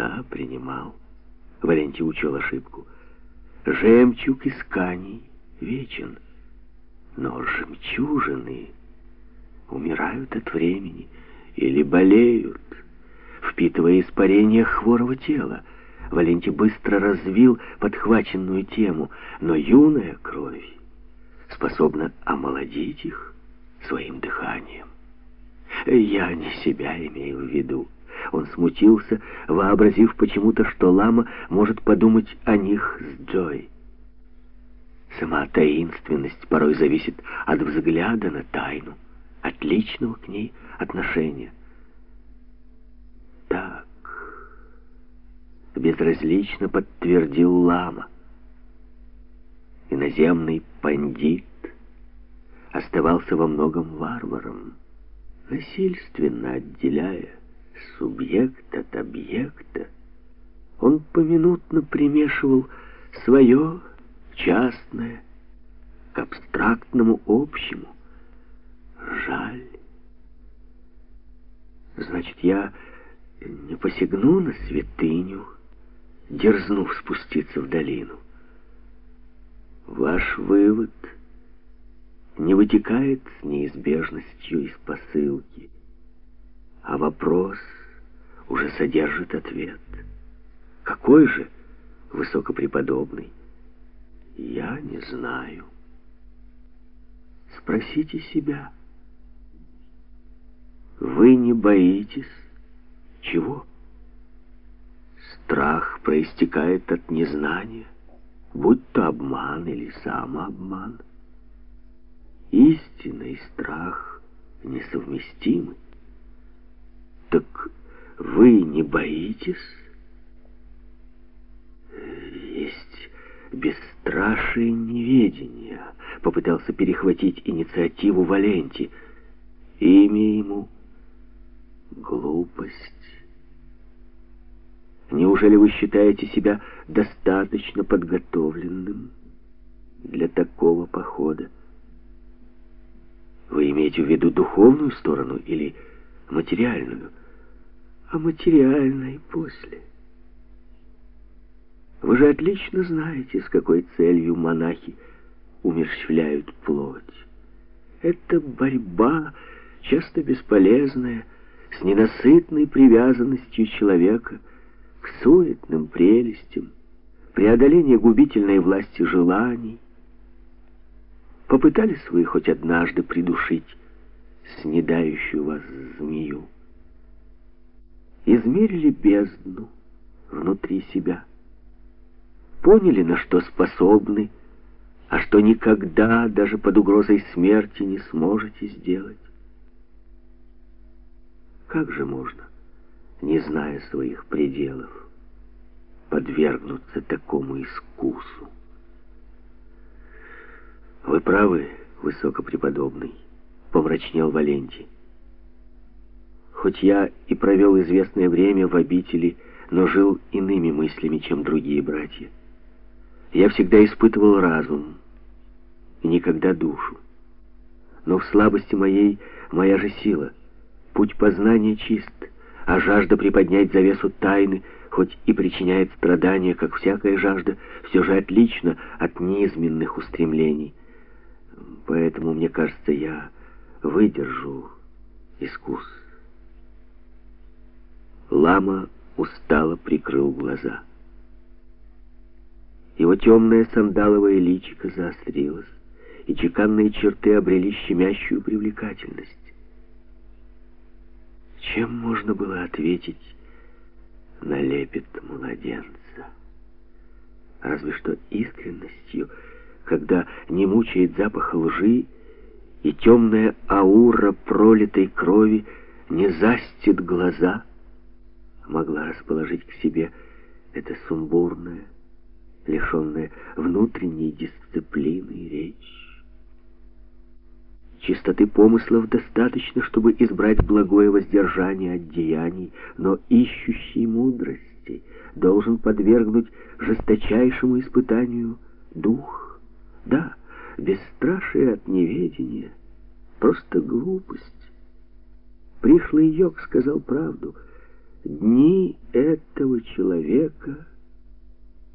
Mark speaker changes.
Speaker 1: Да, принимал. Валентий учел ошибку. Жемчуг исканий вечен, но жемчужины умирают от времени или болеют, впитывая испарение хворого тела. Валентий быстро развил подхваченную тему, но юная кровь способна омолодить их своим дыханием. Я не себя имею в виду. Он смутился, вообразив почему-то, что лама может подумать о них с Джой. Сама таинственность порой зависит от взгляда на тайну, от личного к ней отношения. Так, безразлично подтвердил лама. Иноземный пандит оставался во многом варваром, насильственно отделяя субъект от объекта. Он поминутно примешивал свое частное к абстрактному общему. Жаль. Значит, я не посягну на святыню, дерзнув спуститься в долину. Ваш вывод не вытекает с неизбежностью из посылки, а вопрос уже содержит ответ. Какой же высокопреподобный? Я не знаю. Спросите себя. Вы не боитесь чего? Страх проистекает от незнания, будь то обман или самообман. Истина и страх несовместимы. Так вы не боитесь? Есть бесстрашие неведения. Попытался перехватить инициативу Валенти. Имя ему — глупость. Неужели вы считаете себя достаточно подготовленным для такого похода? Вы имеете в виду духовную сторону или материальную? А материальной после. Вы же отлично знаете, с какой целью монахи умерщвляют плоть. Это борьба, часто бесполезная, с ненасытной привязанностью человека к суетным прелестям, преодоление губительной власти желаний. Попытались вы хоть однажды придушить снедающую вас змею? Измерили бездну внутри себя? Поняли, на что способны, а что никогда, даже под угрозой смерти, не сможете сделать? Как же можно, не зная своих пределов, подвергнуться такому искусу? Вы правы, высокопреподобный, помрачнел Валентий. Хоть я и провел известное время в обители, но жил иными мыслями, чем другие братья. Я всегда испытывал разум и никогда душу. Но в слабости моей моя же сила. Путь познания чист, а жажда приподнять завесу тайны, хоть и причиняет страдания, как всякая жажда, все же отлично от неизменных устремлений. Поэтому, мне кажется, я выдержу искус. Лама устало прикрыл глаза. Его темное сандаловое личико заострилось, и чеканные черты обрели щемящую привлекательность. Чем можно было ответить на лепет младенца? Разве что искренностью, когда не мучает запах лжи, и темная аура пролитой крови не застит глаза, могла расположить к себе это сумбурное, лишенная внутренней дисциплины речь. Чистоты помыслов достаточно, чтобы избрать благое воздержание от деяний, но ищущий мудрости должен подвергнуть жесточайшему испытанию дух. Да, бесстрашие от неведения, просто глупость. Пришлый йог сказал правду. Дни этого человека —